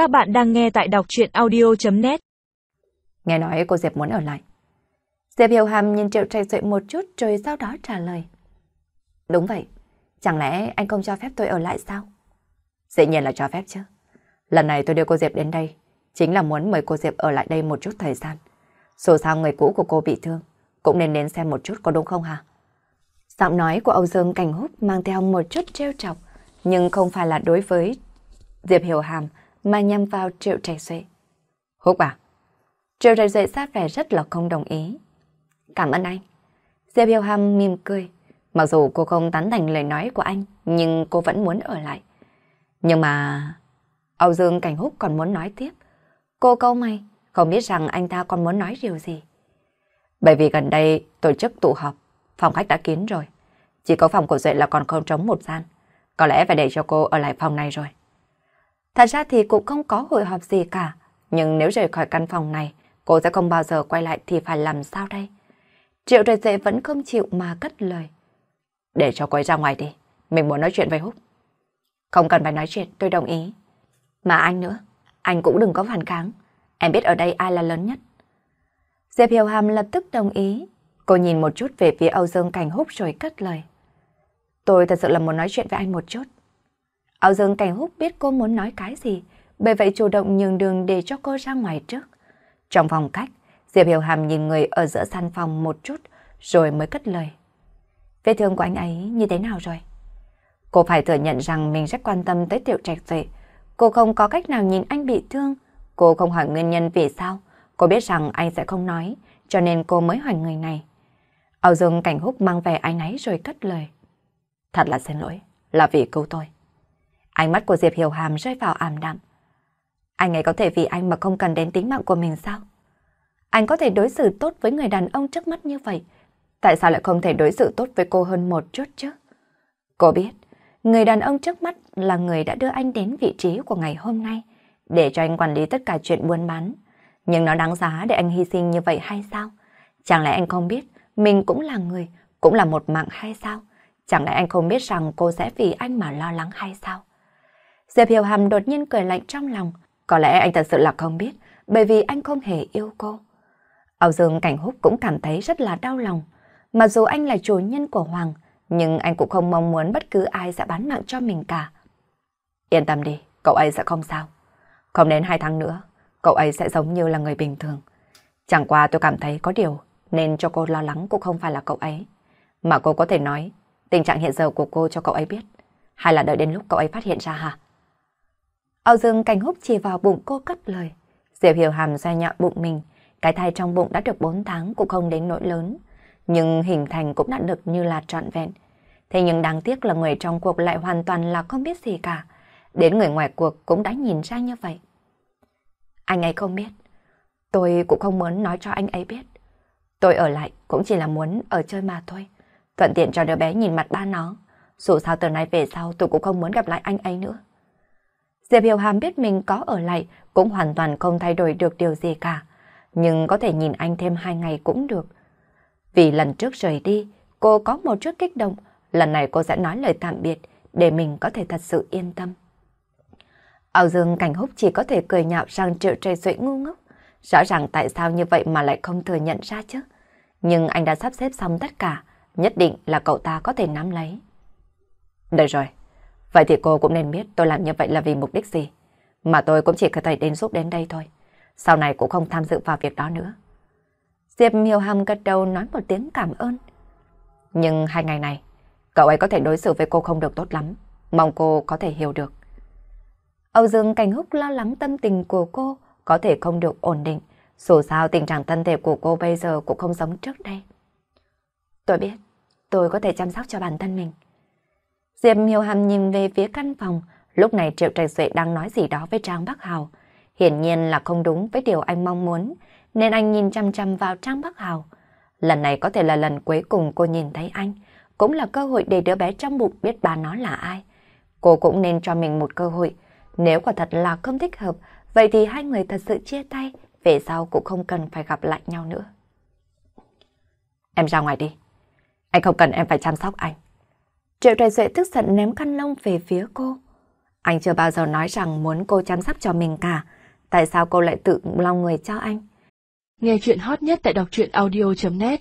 Các bạn đang nghe tại đọc chuyện audio.net Nghe nói cô Diệp muốn ở lại. Diệp Hiểu Hàm nhìn Triệu Trạch Duệ một chút rồi sau đó trả lời. Đúng vậy, chẳng lẽ anh không cho phép tôi ở lại sao? Dĩ nhiên là cho phép chứ. Lần này tôi đưa cô Diệp đến đây, chính là muốn mời cô Diệp ở lại đây một chút thời gian. Dù sao người cũ của cô bị thương, cũng nên đến xem một chút có đúng không hả? Giọng nói của Âu Dương Cảnh Húc mang theo một chút trêu chọc, nhưng không phải là đối với Diệp Hiểu Hàm mà nhằm vào Triệu Trạch Duệ. Húc à? Triệu Trạch Duệ sát vẻ rất là không đồng ý. Cảm ơn anh. Diệp Hiểu Hàm mỉm cười. Mặc dù cô không tán thành lời nói của anh, nhưng cô vẫn muốn ở lại. Nhưng mà... Âu Dương Cảnh Húc còn muốn nói tiếp. Cô câu mày, không biết rằng anh ta còn muốn nói điều gì. Bởi vì gần đây tổ chức tụ họp, phòng khách đã kín rồi. Chỉ có phòng của Duệ là còn không trống một gian. Có lẽ phải để cho cô ở lại phòng này rồi. Thật ra thì cũng không có hội họp gì cả. Nhưng nếu rời khỏi căn phòng này, cô sẽ không bao giờ quay lại thì phải làm sao đây? Triệu trời dậy vẫn không chịu mà cất lời. Để cho cô ấy ra ngoài đi. Mình muốn nói chuyện với Húc. Không cần phải nói chuyện, tôi đồng ý. Mà anh nữa, anh cũng đừng có phản kháng. Em biết ở đây ai là lớn nhất. Diệp Hiểu Hàm lập tức đồng ý. Cô nhìn một chút về phía Âu Dương Cảnh Húc rồi cất lời. Tôi thật sự là muốn nói chuyện với anh một chút. Âu Dương Cảnh Húc biết cô muốn nói cái gì, bởi vậy chủ động nhường đường để cho cô ra ngoài trước. Trong phòng khách, Diệp Hiểu Hàm nhìn người ở giữa sàn phòng một chút, rồi mới cất lời. Vết thương của anh ấy như thế nào rồi? Cô phải thừa nhận rằng mình rất quan tâm tới tiểu trạch tuệ. Cô không có cách nào nhìn anh bị thương. Cô không hỏi nguyên nhân vì sao. Cô biết rằng anh sẽ không nói, cho nên cô mới hỏi người này. Âu Dương Cảnh Húc mang về anh ấy rồi cất lời. Thật là xin lỗi, là vì câu tôi. Ánh mắt của Diệp Hiểu Hàm rơi vào ảm đạm. Anh ấy có thể vì anh mà không cần đến tính mạng của mình sao? Anh có thể đối xử tốt với người đàn ông trước mắt như vậy. Tại sao lại không thể đối xử tốt với cô hơn một chút chứ? Cô biết, người đàn ông trước mắt là người đã đưa anh đến vị trí của ngày hôm nay, để cho anh quản lý tất cả chuyện buôn bán. Nhưng nó đáng giá để anh hy sinh như vậy hay sao? Chẳng lẽ anh không biết mình cũng là người, cũng là một mạng hay sao? Chẳng lẽ anh không biết rằng cô sẽ vì anh mà lo lắng hay sao? Diệp Hiểu Hàm đột nhiên cười lạnh trong lòng. Có lẽ anh thật sự là không biết, bởi vì anh không hề yêu cô. Âu Dương Cảnh Húc cũng cảm thấy rất là đau lòng. Mặc dù anh là chủ nhân của Hoàng, nhưng anh cũng không mong muốn bất cứ ai sẽ bán mạng cho mình cả. Yên tâm đi, cậu ấy sẽ không sao. Không đến hai tháng nữa, cậu ấy sẽ giống như là người bình thường. Chẳng qua tôi cảm thấy có điều nên cho cô lo lắng cũng không phải là cậu ấy. Mà cô có thể nói tình trạng hiện giờ của cô cho cậu ấy biết. Hay là đợi đến lúc cậu ấy phát hiện ra hả? Âu Dương Cảnh Húc chỉ vào bụng cô cất lời. Diệp Hiểu Hàm xoay nhọn bụng mình. Cái thai trong bụng đã được 4 tháng cũng không đến nỗi lớn. Nhưng hình thành cũng đã được như là trọn vẹn. Thế nhưng đáng tiếc là người trong cuộc lại hoàn toàn là không biết gì cả. Đến người ngoài cuộc cũng đã nhìn ra như vậy. Anh ấy không biết. Tôi cũng không muốn nói cho anh ấy biết. Tôi ở lại cũng chỉ là muốn ở chơi mà thôi. Thuận tiện cho đứa bé nhìn mặt ba nó. Dù sao từ nay về sau tôi cũng không muốn gặp lại anh ấy nữa. Diệp Hiểu Hàm biết mình có ở lại cũng hoàn toàn không thay đổi được điều gì cả. Nhưng có thể nhìn anh thêm hai ngày cũng được. Vì lần trước rời đi, cô có một chút kích động. Lần này cô sẽ nói lời tạm biệt để mình có thể thật sự yên tâm. Âu Dương Cảnh Húc chỉ có thể cười nhạo sang triệu trầy suy ngu ngốc. Rõ ràng tại sao như vậy mà lại không thừa nhận ra chứ. Nhưng anh đã sắp xếp xong tất cả, nhất định là cậu ta có thể nắm lấy. Được rồi, vậy thì cô cũng nên biết tôi làm như vậy là vì mục đích gì. Mà tôi cũng chỉ có thể đến giúp đến đây thôi. Sau này cũng không tham dự vào việc đó nữa. Diệp Miêu Hâm gật đầu nói một tiếng cảm ơn. Nhưng hai ngày này, cậu ấy có thể đối xử với cô không được tốt lắm. Mong cô có thể hiểu được. Âu Dương Cảnh Húc lo lắng tâm tình của cô có thể không được ổn định. Dù sao tình trạng thân thể của cô bây giờ cũng không giống trước đây. Tôi biết, tôi có thể chăm sóc cho bản thân mình. Diệp Miêu Hàm nhìn về phía căn phòng, lúc này Triệu Trạch Duệ đang nói gì đó với Trang Bắc Hào. Hiển nhiên là không đúng với điều anh mong muốn, nên anh nhìn chăm chăm vào Trang Bắc Hào. Lần này có thể là lần cuối cùng cô nhìn thấy anh, cũng là cơ hội để đứa bé trong bụng biết bà nó là ai. Cô cũng nên cho mình một cơ hội, nếu quả thật là không thích hợp, vậy thì hai người thật sự chia tay, về sau cũng không cần phải gặp lại nhau nữa. Em ra ngoài đi. Anh không cần em phải chăm sóc anh. Triệu Trời Duệ tức giận ném khăn lông về phía cô. Anh chưa bao giờ nói rằng muốn cô chăm sóc cho mình cả. Tại sao cô lại tự lòng người cho anh? Nghe chuyện hot nhất tại đọc truyện audio.net